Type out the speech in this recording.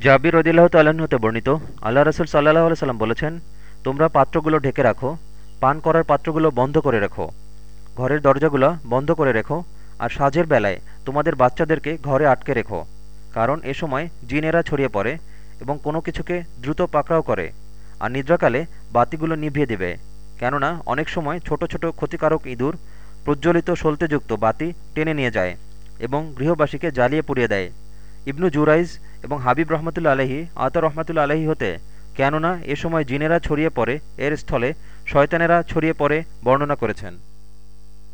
জাবির রদিল্লাহ তাল্লাহ্ন হতে বর্ণিত আল্লাহ রসুল সাল্লাহ সাল্লাম বলেছেন, তোমরা পাত্রগুলো ঢেকে রাখো, পান করার পাত্রগুলো বন্ধ করে রেখো, ঘরের দরজাগুলো বন্ধ করে রেখো, আর সাজের বেলায় তোমাদের বাচ্চাদেরকে ঘরে আটকে রেখো, কারণ এ সময় জিনেরা ছড়িয়ে পড়ে এবং কোনো কিছুকে দ্রুত পাকড়াও করে, আর নিদ্রাকালে বাতিগুলো নিভিয়ে দেবে, কেননা অনেক সময় ছোট ছোট ক্ষতিকারক ইঁদুর প্রজ্বলিত সলতেযুক্ত বাতি টেনে নিয়ে যায় এবং গৃহবাসীকে জ্বালিয়ে পুড়িয়ে দেয়। ইবনু জুরাইজ এবং হাবিব রহমতুল্লা আলহী আত রহমতুল্লা আলহী হতে, কেননা এ সময় জিনেরা ছড়িয়ে পড়ে, এর স্থলে শয়তানেরা ছড়িয়ে পড়ে বর্ণনা করেছেন।